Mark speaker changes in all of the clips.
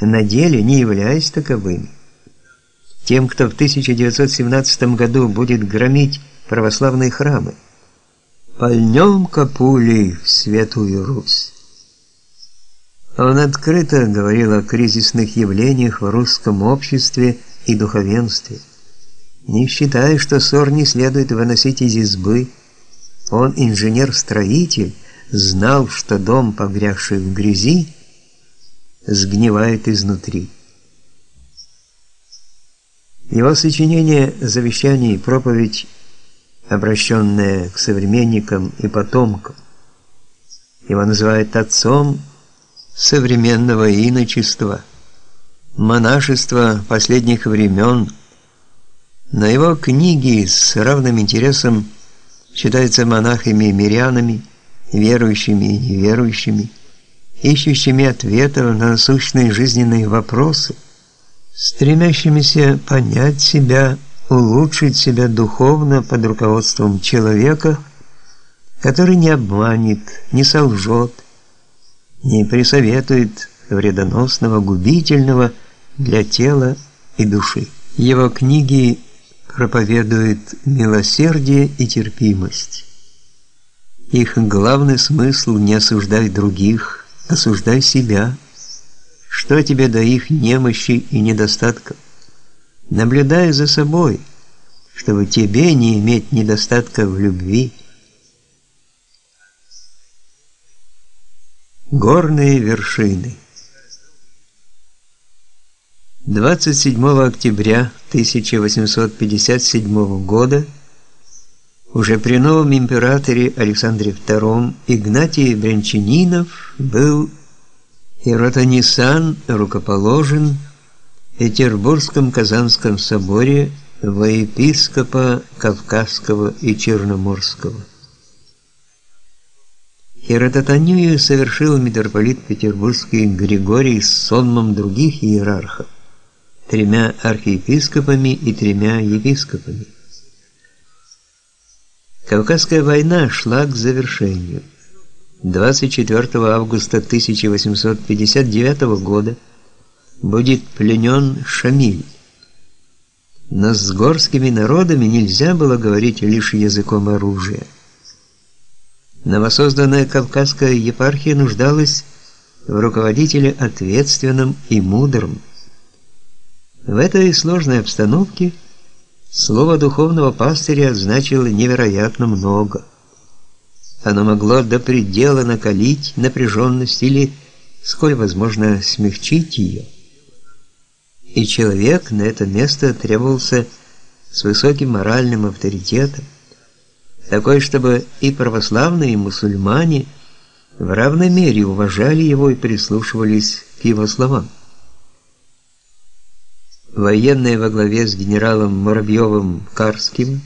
Speaker 1: на деле не являясь таковыми. Тем, кто в 1917 году будет громить православные храмы, пальнем капулей в Святую Русь. Он открыто говорил о кризисных явлениях в русском обществе и духовенстве. Не считая, что ссор не следует выносить из избы, он инженер-строитель, знал, что дом, погрязший в грязи, сгнивает изнутри. Его сочинение «Завещание и проповедь», обращенное к современникам и потомкам, его называют отцом современного иночества, монашества последних времен. На его книги с равным интересом читаются монахами и мирянами, верующими и неверующими, ищущими ответов на насущные жизненные вопросы, стремящимися понять себя, улучшить себя духовно под руководством человека, который не обманет, не солжет, не присоветует вредоносного, губительного для тела и души. Его книги проповедуют милосердие и терпимость. Их главный смысл не осуждать других, осуждай себя. Что тебе до их немощи и недостатков? Наблюдай за собой, чтобы тебе не иметь недостатка в любви. Горные вершины 27 октября 1857 года уже при новом императоре Александре II Игнатий Брянчанинов был Иротонисан рукоположен в Петербургском Казанском соборе во епископа Кавказского и Черноморского. Херототонию совершил митрополит Петербургский Григорий с сонмом других иерархов, тремя архиепископами и тремя епископами. Кавказская война шла к завершению. 24 августа 1859 года будет пленен Шамиль. Но с горскими народами нельзя было говорить лишь языком оружия. Новосозданная Кавказская епархия нуждалась в руководителе ответственном и мудром. В этой сложной обстановке – Слово духовного пастыря значило невероятно много. Оно могло до предела накалить напряженность или, сколь возможно, смягчить ее. И человек на это место требовался с высоким моральным авторитетом, такой, чтобы и православные, и мусульмане в равной мере уважали его и прислушивались к его словам военные во главе с генералом Муравьевым-Карским,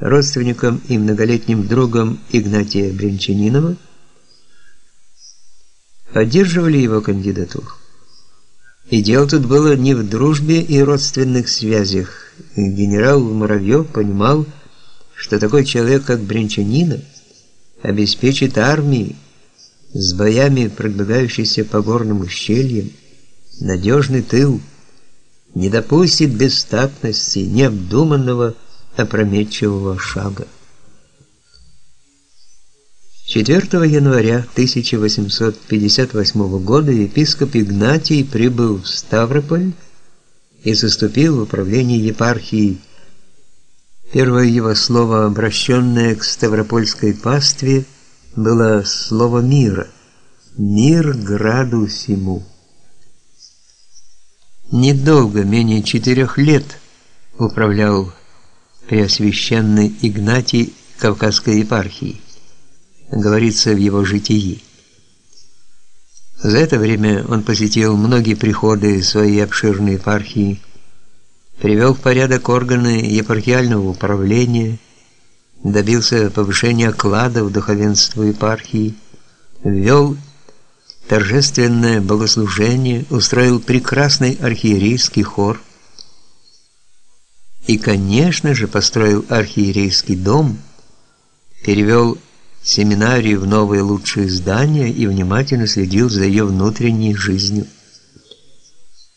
Speaker 1: родственником и многолетним другом Игнатия Брянчанинова, поддерживали его кандидатуру. И дело тут было не в дружбе и родственных связях. Генерал Муравьев понимал, что такой человек, как Брянчанинов, обеспечит армии с боями, продвигающейся по горным ущельям, надежный тыл, не допустит бестактности, необдуманного, опрометчивого шага. 4 января 1858 года епископ Игнатий прибыл в Ставрополь и заступил в управление епархией. Первое его слово, обращенное к Ставропольской пастве, было слово мира. Мир граду сему. Недолго, менее четырех лет, управлял Преосвященный Игнатий Кавказской епархией, говорится в его житии. За это время он посетил многие приходы своей обширной епархии, привел в порядок органы епархиального управления, добился повышения окладов духовенству епархии, ввел торжественное богослужение, устроил прекрасный архиерейский хор и, конечно же, построил архиерейский дом, перевел семинарию в новые лучшие здания и внимательно следил за ее внутренней жизнью.